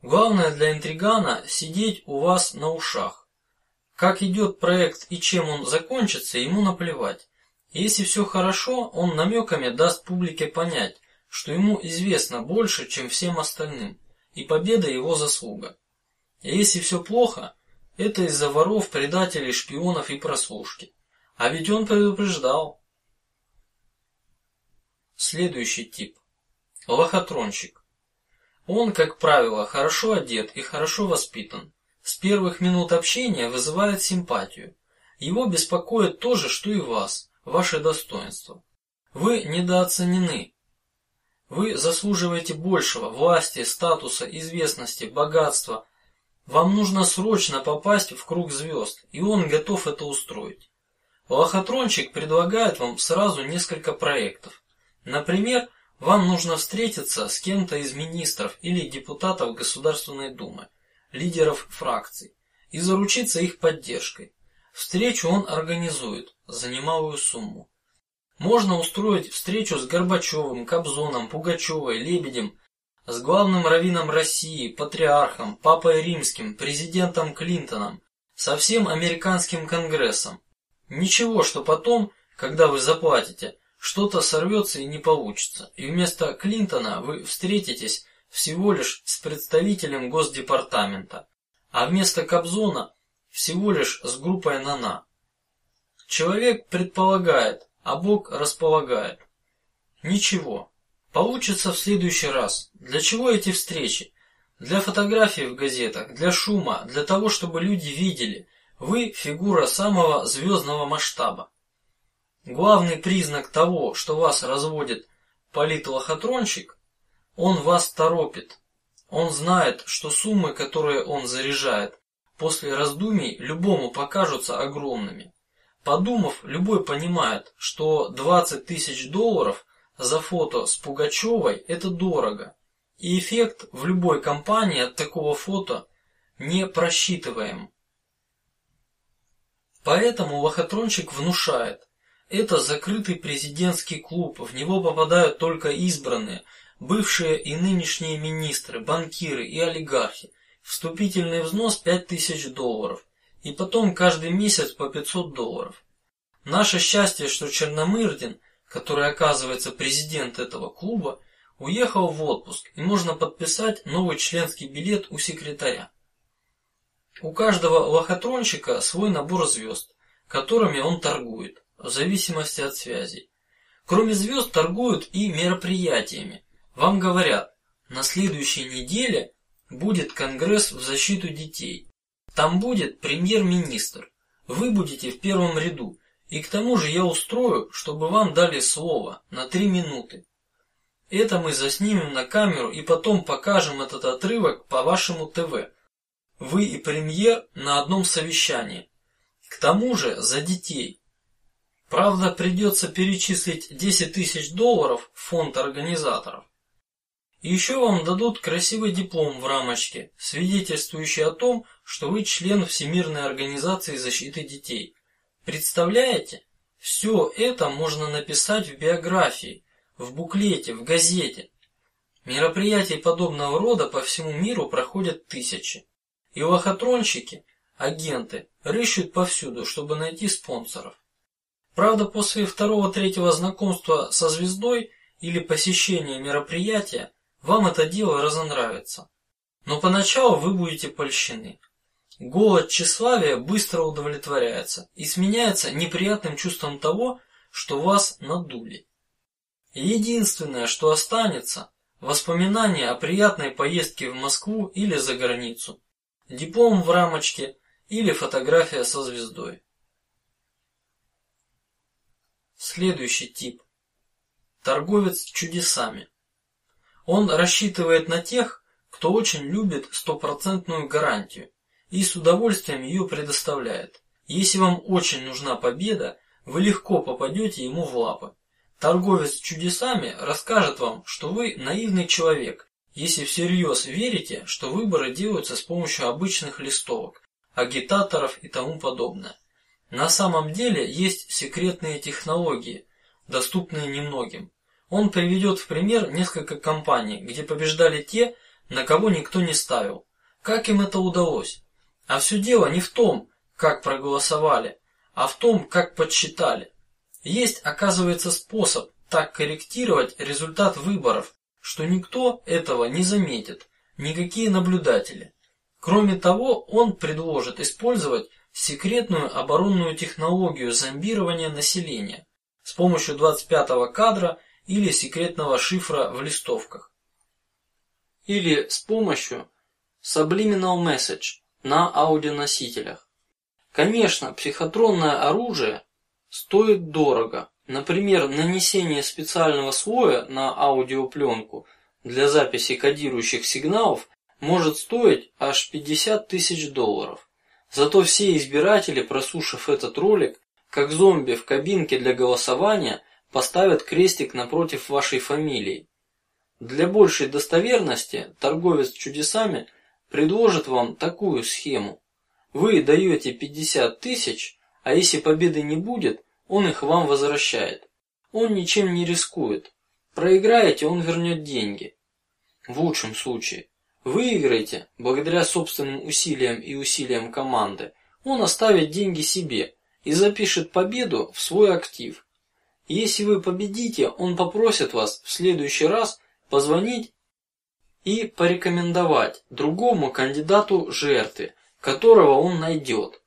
Главное для интригана сидеть у вас на ушах. Как идет проект и чем он закончится, ему наплевать. Если все хорошо, он намеками даст публике понять, что ему известно больше, чем всем остальным, и победа его заслуга. А если все плохо, это из-за воров, предателей, шпионов и прослушки. А ведь он предупреждал. Следующий тип – лохотронщик. Он, как правило, хорошо одет и хорошо воспитан. С первых минут общения вызывает симпатию. Его беспокоит то же, что и вас, ваше достоинство. Вы недооценены. Вы заслуживаете большего: власти, статуса, известности, богатства. Вам нужно срочно попасть в круг звезд, и он готов это устроить. Лохотрончик предлагает вам сразу несколько проектов. Например, вам нужно встретиться с кем-то из министров или депутатов Государственной Думы, лидеров фракций, и заручиться их поддержкой. Встречу он организует за немалую сумму. Можно устроить встречу с Горбачевым, Кобзоном, Пугачевой, Лебедем, с главным раввином России, патриархом, папой римским, президентом Клинтоном, со всем американским конгрессом. Ничего, что потом, когда вы заплатите, что-то сорвется и не получится, и вместо Клинтона вы встретитесь всего лишь с представителем госдепартамента, а вместо Кобзона всего лишь с группой Нана. Человек предполагает, а Бог располагает. Ничего. Получится в следующий раз. Для чего эти встречи? Для фотографий в газетах, для шума, для того, чтобы люди видели, вы фигура самого звездного масштаба. Главный признак того, что вас разводит политлохотронщик, он вас торопит. Он знает, что суммы, которые он заряжает, после раздумий любому покажутся огромными. Подумав, любой понимает, что 20 тысяч долларов за фото с Пугачевой – это дорого, и эффект в любой компании от такого фото не просчитываем. Поэтому лохотрончик внушает: это закрытый президентский клуб, в него попадают только избранные, бывшие и нынешние министры, банкиры и олигархи. Вступительный взнос пять тысяч долларов и потом каждый месяц по 500 долларов. Наше счастье, что Черномырдин, который оказывается президент этого клуба, уехал в отпуск и можно подписать новый членский билет у секретаря. У каждого лохотронщика свой набор звезд, которыми он торгует, в зависимости от связей. Кроме звезд торгуют и мероприятиями. Вам говорят, на следующей неделе будет конгресс в защиту детей. Там будет премьер-министр. Вы будете в первом ряду, и к тому же я устрою, чтобы вам дали слово на три минуты. Это мы заснимем на камеру и потом покажем этот отрывок по вашему ТВ. Вы и премьер на одном совещании. К тому же за детей. Правда, придется перечислить 10 тысяч долларов в фонд организаторов. Еще вам дадут красивый диплом в рамочке, свидетельствующий о том, что вы член Всемирной организации защиты детей. Представляете? Все это можно написать в биографии, в буклете, в газете. Мероприятий подобного рода по всему миру проходят тысячи, и лохотронщики, агенты, рыщут повсюду, чтобы найти спонсоров. Правда, после второго-третьего знакомства со звездой или посещения мероприятия вам это дело разонравится, но поначалу вы будете польщены. Голод тщеславия быстро удовлетворяется и сменяется неприятным чувством того, что вас надули. Единственное, что останется, воспоминания о приятной поездке в Москву или за границу, диплом в рамочке или фотография со звездой. Следующий тип: торговец чудесами. Он рассчитывает на тех, кто очень любит стопроцентную гарантию и с удовольствием ее предоставляет. Если вам очень нужна победа, вы легко попадете ему в лапы. Торговец чудесами расскажет вам, что вы наивный человек, если всерьез верите, что выборы делаются с помощью обычных листовок, агитаторов и тому подобное. На самом деле есть секретные технологии, доступные немногим. Он приведет в пример несколько компаний, где побеждали те, на кого никто не ставил. Как им это удалось? А все дело не в том, как проголосовали, а в том, как подсчитали. Есть, оказывается, способ так корректировать результат выборов, что никто этого не заметит, никакие наблюдатели. Кроме того, он предложит использовать секретную оборонную технологию зомбирования населения с помощью 25-го кадра или секретного шифра в листовках, или с помощью subliminal message на аудионосителях. Конечно, психотронное оружие стоит дорого. Например, нанесение специального слоя на аудиопленку для записи кодирующих сигналов может стоить аж 50 тысяч долларов. Зато все избиратели, прослушав этот ролик, как зомби в кабинке для голосования поставят крестик напротив вашей фамилии. Для большей достоверности торговец чудесами предложит вам такую схему: вы даете 50 тысяч, а если победы не будет, он их вам возвращает. Он ничем не рискует. Проиграете, он вернет деньги. В лучшем случае выиграете благодаря собственным усилиям и усилиям команды. Он оставит деньги себе и запишет победу в свой актив. Если вы победите, он попросит вас в следующий раз позвонить и порекомендовать другому кандидату жертве, которого он найдет.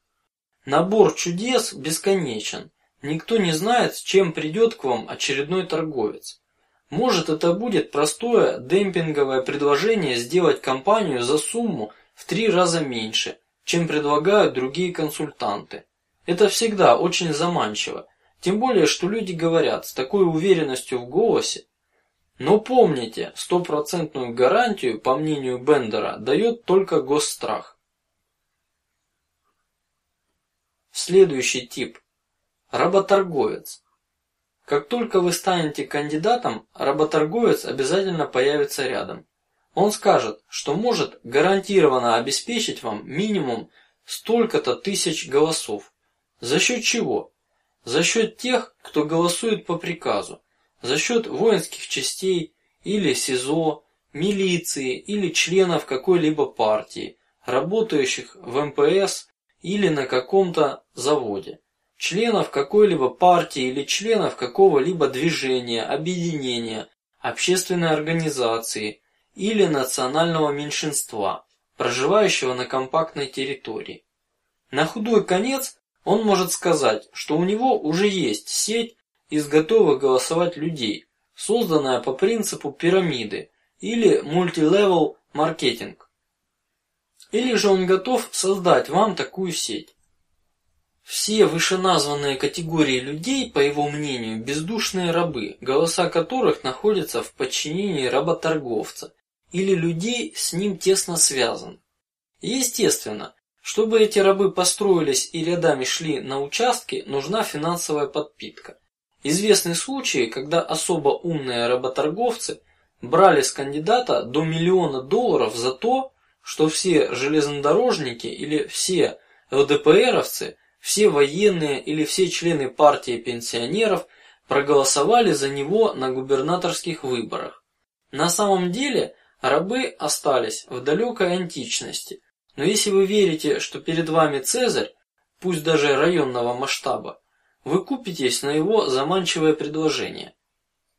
Набор чудес бесконечен. Никто не знает, с чем придет к вам очередной торговец. Может, это будет простое демпинговое предложение сделать компанию за сумму в три раза меньше, чем предлагают другие консультанты. Это всегда очень заманчиво, тем более, что люди говорят с такой уверенностью в голосе. Но помните, стопроцентную гарантию, по мнению Бендера, дает только госстрах. Следующий тип – работорговец. Как только вы станете кандидатом, работорговец обязательно появится рядом. Он скажет, что может гарантированно обеспечить вам минимум столько-то тысяч голосов. За счет чего? За счет тех, кто голосует по приказу, за счет воинских частей или СИЗО, милиции или членов какой-либо партии, работающих в МПС или на каком-то заводе членов какой-либо партии или членов какого-либо движения, объединения, общественной организации или национального меньшинства, проживающего на компактной территории. На худой конец он может сказать, что у него уже есть сеть из готовых голосовать людей, созданная по принципу пирамиды или мультилевел маркетинг. Или же он готов создать вам такую сеть. Все вышеназванные категории людей, по его мнению, бездушные рабы, голоса которых находятся в подчинении работорговца или людей с ним тесно связан. естественно, чтобы эти рабы построились и рядами шли на участки, нужна финансовая подпитка. Известны случаи, когда особо умные работорговцы брали с кандидата до миллиона долларов за то, что все железнодорожники или все ЛДПРовцы все военные или все члены партии пенсионеров проголосовали за него на губернаторских выборах. На самом деле рабы остались в далекой античности, но если вы верите, что перед вами Цезарь, пусть даже районного масштаба, вы купитесь на его заманчивое предложение.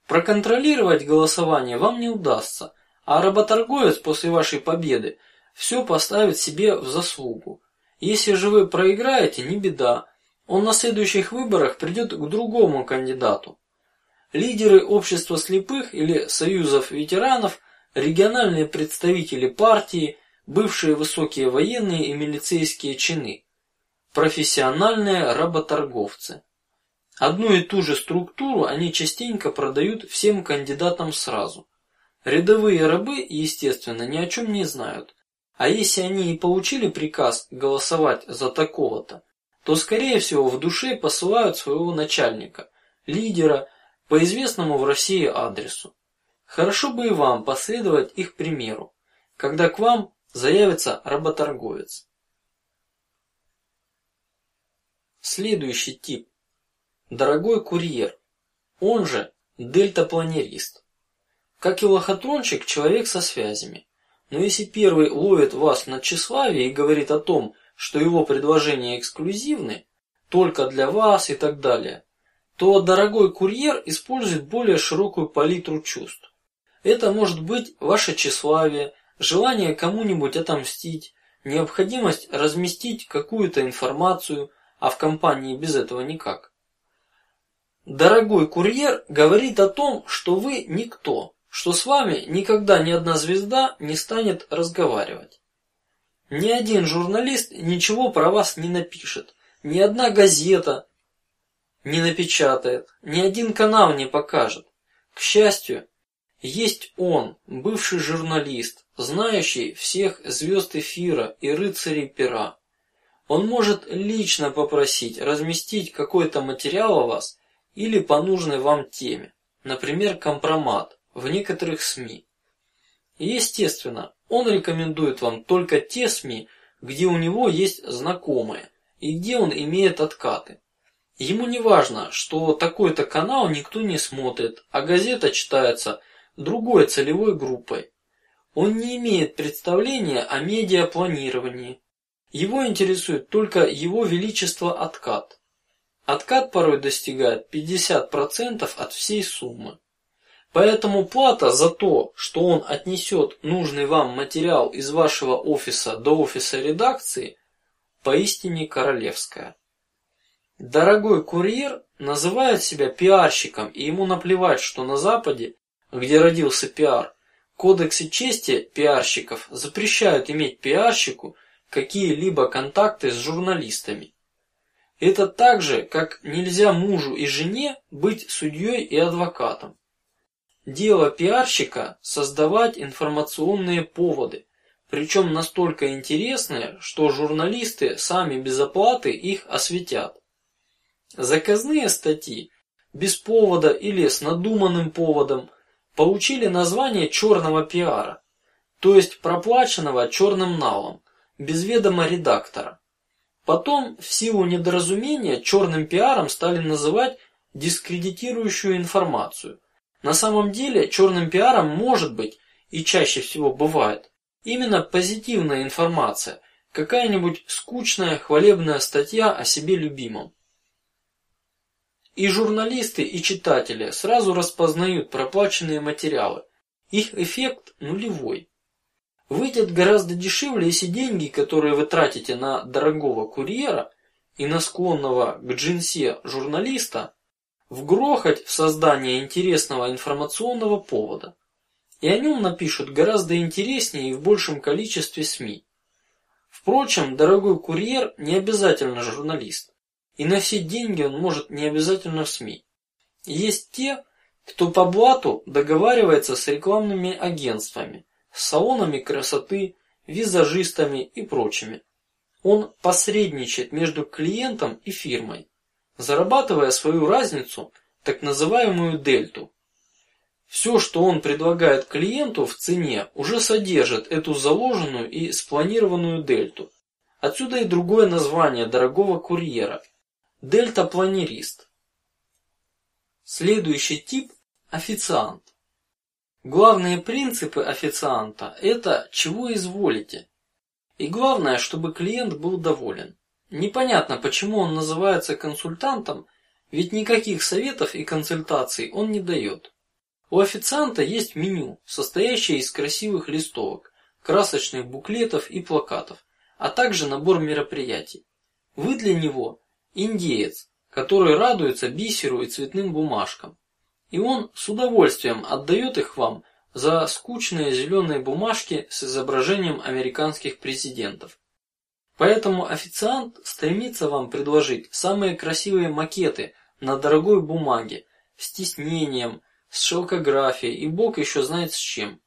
Проконтролировать голосование вам не удастся, а работорговец после вашей победы все поставит себе в заслугу. Если же вы проиграете, не беда, он на следующих выборах придет к другому кандидату. Лидеры общества слепых или союзов ветеранов, региональные представители партии, бывшие высокие военные и милицейские чины, профессиональные работорговцы. Одну и ту же структуру они частенько продают всем кандидатам сразу. Рядовые рабы, естественно, ни о чем не знают а если они и получили приказ голосовать за такого-то, то скорее всего в душе посылают своего начальника, лидера по известному в России адресу. Хорошо бы и вам последовать их примеру, когда к вам заявится работорговец. Следующий тип: дорогой курьер, он же дельтапланерист. Как и лохотронщик, человек со связями. Но если первый ловит вас на тщеславие и говорит о том, что его предложения эксклюзивны, только для вас и так далее, то дорогой курьер использует более широкую палитру чувств. Это может быть ваше тщеславие, желание кому-нибудь отомстить, необходимость разместить какую-то информацию, а в компании без этого никак. Дорогой курьер говорит о том, что вы никто, что с вами никогда ни одна звезда не станет разговаривать. Ни один журналист ничего про вас не напишет, ни одна газета не напечатает, ни один канал не покажет. К счастью, есть он, бывший журналист, знающий всех звезд эфира и рыцарей пера. Он может лично попросить разместить какой-то материал о вас или по нужной вам теме, например, компромат в некоторых СМИ. И естественно, он рекомендует вам только те СМИ, где у него есть знакомые и где он имеет откаты. Ему не важно, что такой-то канал никто не смотрит, а газета читается другой целевой группой. Он не имеет представления о медиапланировании. Его интересует только его величество откат. Откат порой достигает 50% от всей суммы. Поэтому плата за то, что он отнесет нужный вам материал из вашего офиса до офиса редакции, поистине королевская. Дорогой курьер называет себя пиарщиком, и ему наплевать, что на Западе, где родился пиар, кодексе чести пиарщиков запрещают иметь пиарщику какие-либо контакты с журналистами. Это так же, как нельзя мужу и жене быть судьей и адвокатом. Дело пиарщика создавать информационные поводы, причем настолько интересные, что журналисты сами без оплаты их осветят. Заказные статьи без повода или с надуманным поводом получили название черного пиара, то есть проплаченного черным налом, без ведома редактора. Потом, в силу недоразумения, черным пиаром стали называть дискредитирующую информацию. На самом деле черным пиаром может быть и чаще всего бывает именно позитивная информация, какая-нибудь скучная хвалебная статья о себе любимом. И журналисты, и читатели сразу распознают проплаченные материалы. Их эффект нулевой. Выйдет гораздо дешевле, если деньги, которые вы тратите на дорогого курьера и на склонного к джинсе журналиста, вгрохать в создание интересного информационного повода. И о нем напишут гораздо интереснее и в большем количестве СМИ. Впрочем, дорогой курьер не обязательно журналист, и на все деньги он может не обязательно в СМИ. Есть те, кто по блату договаривается с рекламными агентствами салонами красоты, визажистами и прочими. Он посредничает между клиентом и фирмой, зарабатывая свою разницу, так называемую дельту. Все, что он предлагает клиенту в цене, уже содержит эту заложенную и спланированную дельту. Отсюда и другое название дорогого курьера – дельта-планерист. Следующий тип – официант. Главные принципы официанта – это чего изволите, и главное, чтобы клиент был доволен. Непонятно, почему он называется консультантом, ведь никаких советов и консультаций он не дает. У официанта есть меню, состоящее из красивых листовок, красочных буклетов и плакатов, а также набор мероприятий. Вы для него индеец, который радуется бисеру и цветным бумажкам и он с удовольствием отдает их вам за скучные зеленые бумажки с изображением американских президентов. Поэтому официант стремится вам предложить самые красивые макеты на дорогой бумаге с тиснением, с шелкографией и бог еще знает с чем.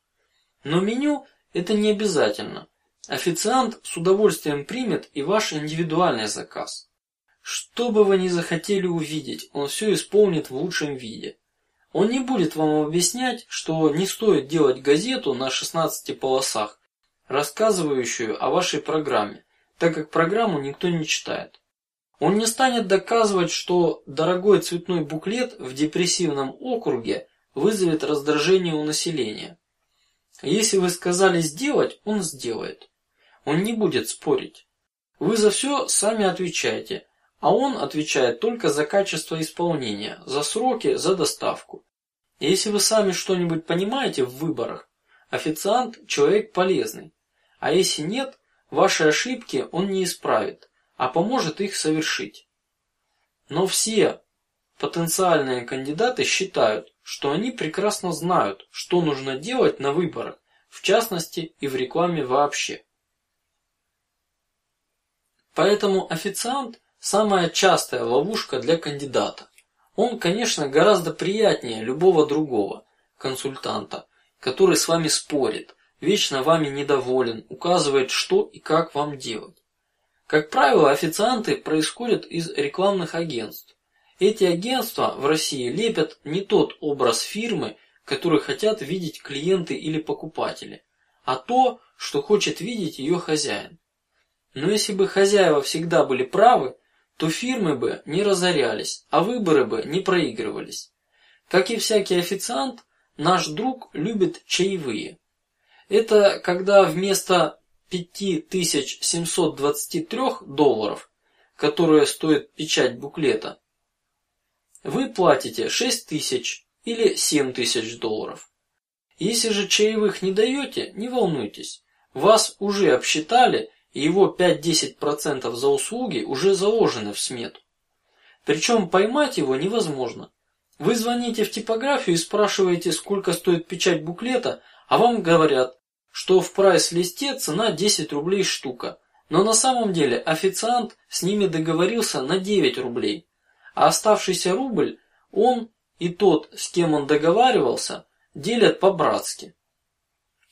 Но меню это не обязательно. Официант с удовольствием примет и ваш индивидуальный заказ. Что бы вы ни захотели увидеть, он все исполнит в лучшем виде. Он не будет вам объяснять, что не стоит делать газету на 16 полосах, рассказывающую о вашей программе, так как программу никто не читает. Он не станет доказывать, что дорогой цветной буклет в депрессивном округе вызовет раздражение у населения. Если вы сказали сделать, он сделает. Он не будет спорить. Вы за все сами отвечаете, а он отвечает только за качество исполнения, за сроки, за доставку. Если вы сами что-нибудь понимаете в выборах, официант человек полезный, а если нет, ваши ошибки он не исправит, а поможет их совершить. Но все потенциальные кандидаты считают, что они прекрасно знают, что нужно делать на выборах, в частности и в рекламе вообще. Поэтому официант Самая частая ловушка для кандидата. Он, конечно, гораздо приятнее любого другого консультанта, который с вами спорит, вечно вами недоволен, указывает, что и как вам делать. Как правило, официанты происходят из рекламных агентств. Эти агентства в России лепят не тот образ фирмы, который хотят видеть клиенты или покупатели, а то, что хочет видеть ее хозяин. Но если бы хозяева всегда были правы, то фирмы бы не разорялись, а выборы бы не проигрывались. Как и всякий официант, наш друг любит чаевые. Это когда вместо 5723 долларов, которые стоит печать буклета, вы платите 6 тысяч или 7 тысяч долларов. Если же чаевых не даете, не волнуйтесь, вас уже обсчитали, и его 5-10% за услуги уже заложены в смету. Причем поймать его невозможно. Вы звоните в типографию и спрашиваете, сколько стоит печать буклета, а вам говорят, что в прайс-листе цена 10 рублей штука, но на самом деле официант с ними договорился на 9 рублей, а оставшийся рубль он и тот, с кем он договаривался, делят по-братски.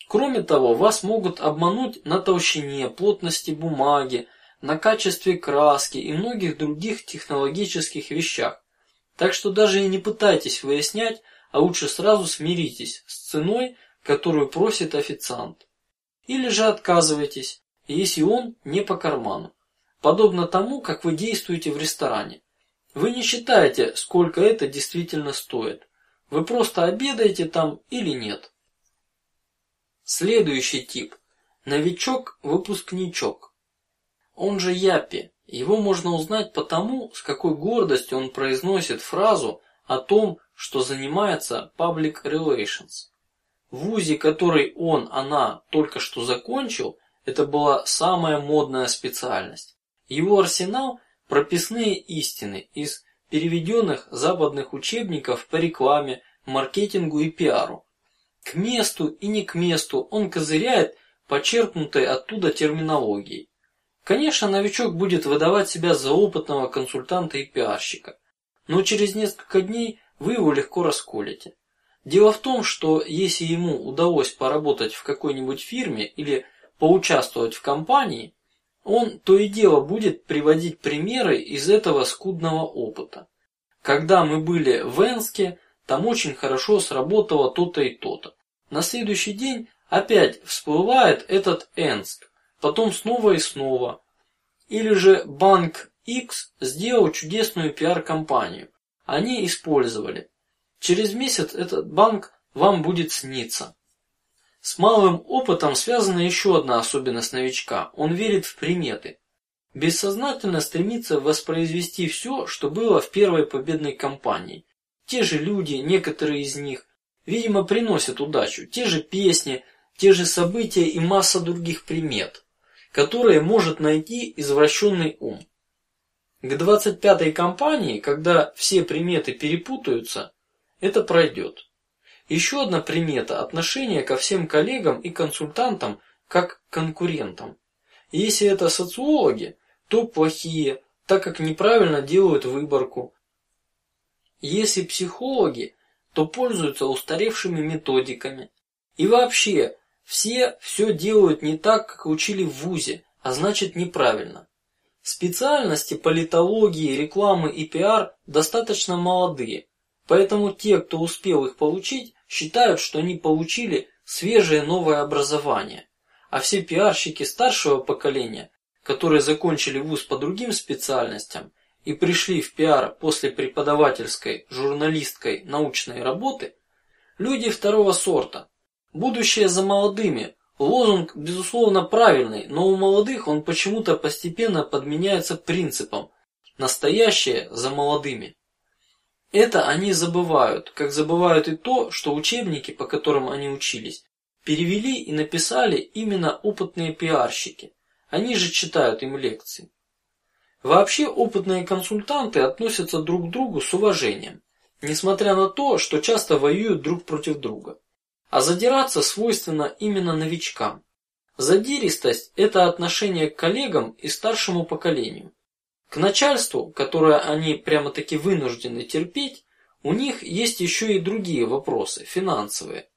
Кроме того, вас могут обмануть на толщине, плотности бумаги, на качестве краски и многих других технологических вещах. Так что даже и не пытайтесь выяснять, а лучше сразу смиритесь с ценой, которую просит официант, или же отказывайтесь, если он не по карману. Подобно тому, как вы действуете в ресторане. Вы не считаете, сколько это действительно стоит. Вы просто обедаете там или нет. Следующий тип: новичок-выпускничок. Он же Япи. Его можно узнать по тому, с какой гордостью он произносит фразу о том, что занимается public relations. Вузе, который он, она только что закончил, это была самая модная специальность. Его арсенал прописные истины из переведенных западных учебников по рекламе, маркетингу и пиару. К месту и не к месту он козыряет почерпнутой оттуда терминологией. Конечно, новичок будет выдавать себя за опытного консультанта и пиарщика, но через несколько дней вы его легко расколете. Дело в том, что если ему удалось поработать в какой-нибудь фирме или поучаствовать в компании, он то и дело будет приводить примеры из этого скудного опыта. Когда мы были в Энске, там очень хорошо сработало то-то и то-то. На следующий день опять всплывает этот Энск, потом снова и снова. Или же банк X сделал чудесную пиар-компанию. Они использовали. Через месяц этот банк вам будет сниться. С малым опытом связана еще одна особенность новичка: он верит в приметы, бессознательно стремится воспроизвести все, что было в первой победной кампании. Те же люди, некоторые из них, видимо, приносят удачу, те же песни, те же события и масса других примет, которые может найти извращенный ум. К двадцать пятой кампании, когда все приметы перепутаются, это пройдет. Еще одна примета: отношение ко всем коллегам и консультантам как к конкурентам. если это социологи, то плохие, так как неправильно делают выборку. Если психологи, то пользуются устаревшими методиками. И вообще, все все делают не так, как учили в ВУЗе, а значит неправильно. Специальности политологии, рекламы и пиар достаточно молодые, поэтому те, кто успел их получить, считают, что они получили свежее новое образование, а все пиарщики старшего поколения, которые закончили вуз по другим специальностям и пришли в пиар после преподавательской, журналистской, научной работы, люди второго сорта. Будущее за молодыми. Лозунг безусловно правильный, но у молодых он почему-то постепенно подменяется принципом: настоящее за молодыми. Это они забывают, как забывают и то, что учебники, по которым они учились, перевели и написали именно опытные пиарщики. Они же читают им лекции. Вообще опытные консультанты относятся друг к другу с уважением, несмотря на то, что часто воюют друг против друга. А задираться свойственно именно новичкам. Задиристость – это отношение к коллегам и старшему поколению. К начальству, которое они прямо-таки вынуждены терпеть, у них есть еще и другие вопросы, финансовые.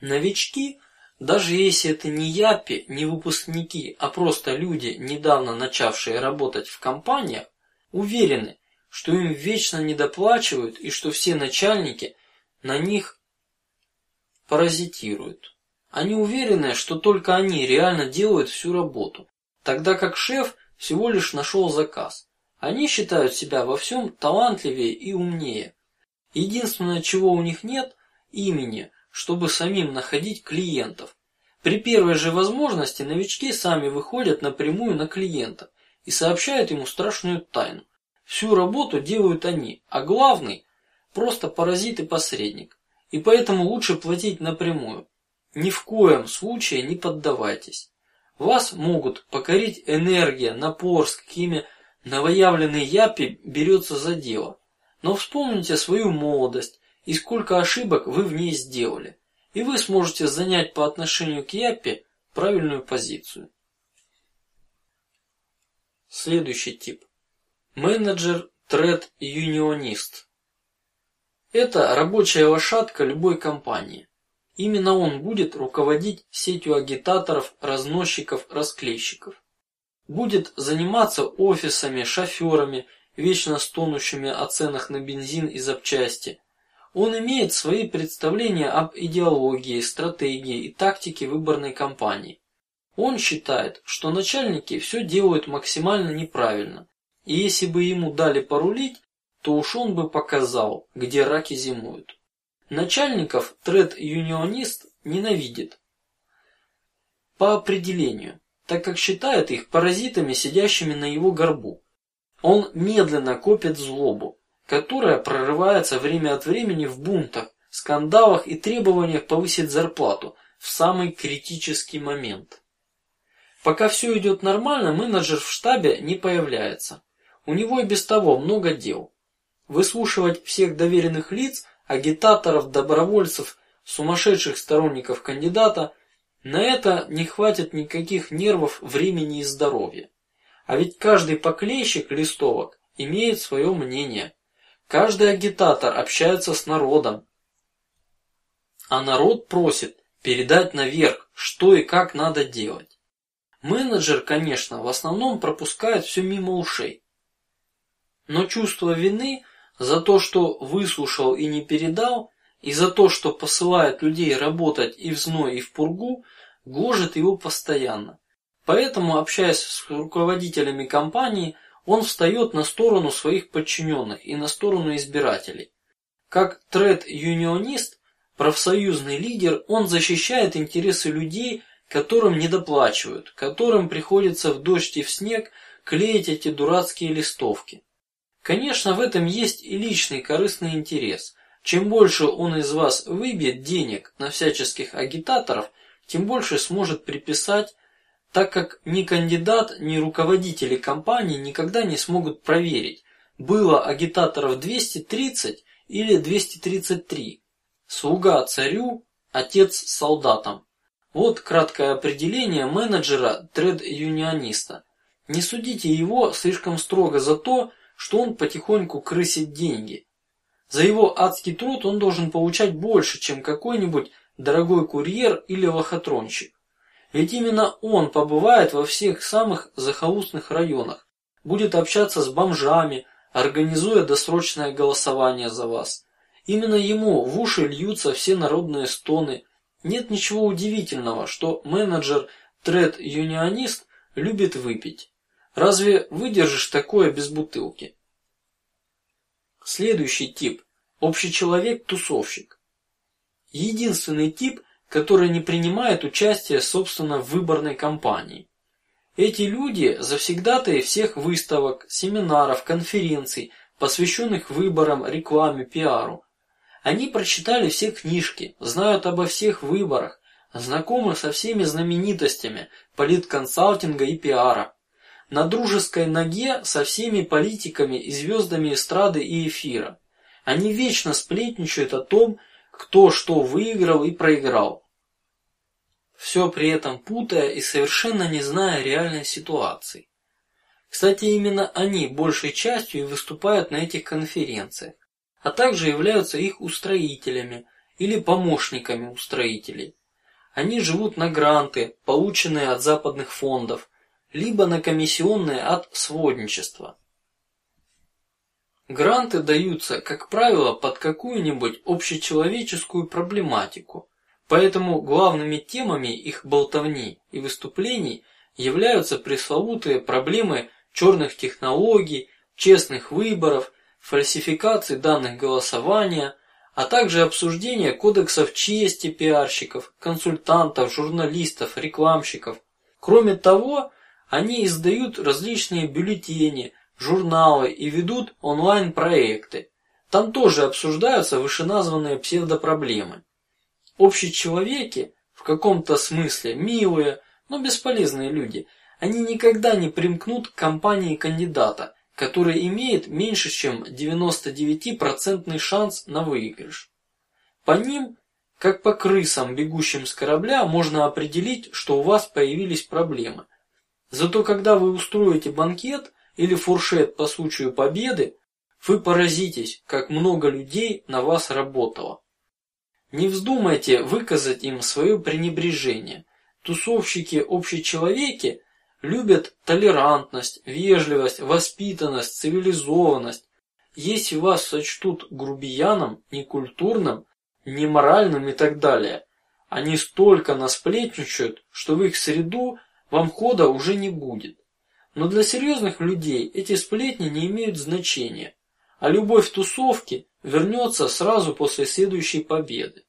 Новички даже если это не япи, не выпускники, а просто люди, недавно начавшие работать в компаниях, уверены, что им вечно недоплачивают и что все начальники на них паразитируют. Они уверены, что только они реально делают всю работу, тогда как шеф всего лишь нашел заказ. Они считают себя во всем талантливее и умнее. Единственное, чего у них нет, имени, чтобы самим находить клиентов. При первой же возможности новички сами выходят напрямую на клиента и сообщают ему страшную тайну. Всю работу делают они, а главный просто паразит и посредник. И поэтому лучше платить напрямую. Ни в коем случае не поддавайтесь. Вас могут покорить энергия, напор, с какими новоявленный япи берется за дело. Но вспомните свою молодость и сколько ошибок вы в ней сделали, и вы сможете занять по отношению к япи правильную позицию. Следующий тип Менеджер, тред, юнионист. Это рабочая лошадка любой компании. Именно он будет руководить сетью агитаторов, разносчиков, расклейщиков. Будет заниматься офисами, шоферами, вечно стонущими о ценах на бензин и запчасти. Он имеет свои представления об идеологии, стратегии и тактике выборной кампании. Он считает, что начальники все делают максимально неправильно, и если бы ему дали порулить, то уж он бы показал, где раки зимуют. Начальников тред-юнионист ненавидит по определению, так как считает их паразитами, сидящими на его горбу. Он медленно копит злобу, которая прорывается время от времени в бунтах, скандалах и требованиях повысить зарплату в самый критический момент. Пока все идет нормально, менеджер в штабе не появляется. У него и без того много дел. Выслушивать всех доверенных лиц, агитаторов, добровольцев, сумасшедших сторонников кандидата на это не хватит никаких нервов, времени и здоровья. А ведь каждый поклейщик листовок имеет свое мнение. Каждый агитатор общается с народом, а народ просит передать наверх, что и как надо делать. Менеджер, конечно, в основном пропускает все мимо ушей но чувство вины за то, что выслушал и не передал, и за то, что посылает людей работать и в зной, и в пургу, гложет его постоянно. Поэтому, общаясь с руководителями компании, он встает на сторону своих подчиненных и на сторону избирателей. Как тред-юнионист, профсоюзный лидер, он защищает интересы людей, которым недоплачивают, которым приходится в дождь и в снег клеить эти дурацкие листовки. Конечно, в этом есть и личный корыстный интерес. Чем больше он из вас выбьет денег на всяческих агитаторов, тем больше сможет приписать, так как ни кандидат, ни руководители компании никогда не смогут проверить, было агитаторов 230 или 233. Слуга царю, отец солдатам. Вот краткое определение менеджера тред-юниониста. Не судите его слишком строго за то, что он потихоньку крысит деньги. За его адский труд он должен получать больше, чем какой-нибудь дорогой курьер или лохотронщик. Ведь именно он побывает во всех самых захолустных районах, будет общаться с бомжами, организуя досрочное голосование за вас. Именно ему в уши льются все народные стоны. Нет ничего удивительного, что менеджер тред-юнионист любит выпить. Разве выдержишь такое без бутылки? Следующий тип – общечеловек-тусовщик. Единственный тип, который не принимает участие, собственно, в выборной кампании. Эти люди завсегдатые всех выставок, семинаров, конференций, посвященных выборам, рекламе, пиару. Они прочитали все книжки, знают обо всех выборах, знакомы со всеми знаменитостями политконсалтинга и пиара на дружеской ноге со всеми политиками и звездами эстрады и эфира. Они вечно сплетничают о том, кто что выиграл и проиграл. Все при этом путая и совершенно не зная реальной ситуации. Кстати, именно они большей частью и выступают на этих конференциях, а также являются их устроителями или помощниками устроителей. Они живут на гранты, полученные от западных фондов, либо на комиссионные от сводничества. Гранты даются, как правило, под какую-нибудь общечеловеческую проблематику, поэтому главными темами их болтовни и выступлений являются пресловутые проблемы черных технологий, честных выборов, фальсификации данных голосования, а также обсуждение кодексов чести пиарщиков, консультантов, журналистов, рекламщиков. Кроме того, они издают различные бюллетени, журналы и ведут онлайн проекты. Там тоже обсуждаются вышеназванные псевдопроблемы. Общечеловеки в каком-то смысле милые, но бесполезные люди. Они никогда не примкнут к компании кандидата, который имеет меньше, чем 99% шанс на выигрыш. По ним, как по крысам, бегущим с корабля, можно определить, что у вас появились проблемы. Зато когда вы устроите банкет или фуршет по случаю победы, вы поразитесь, как много людей на вас работало. Не вздумайте выказать им свое пренебрежение. Тусовщики, общечеловеки любят толерантность, вежливость, воспитанность, цивилизованность. Если вас сочтут грубияном, некультурным, неморальным и так далее, они столько насплетничают, что в их среду вам хода уже не будет. Но для серьезных людей эти сплетни не имеют значения, а любовь в тусовке вернется сразу после следующей победы.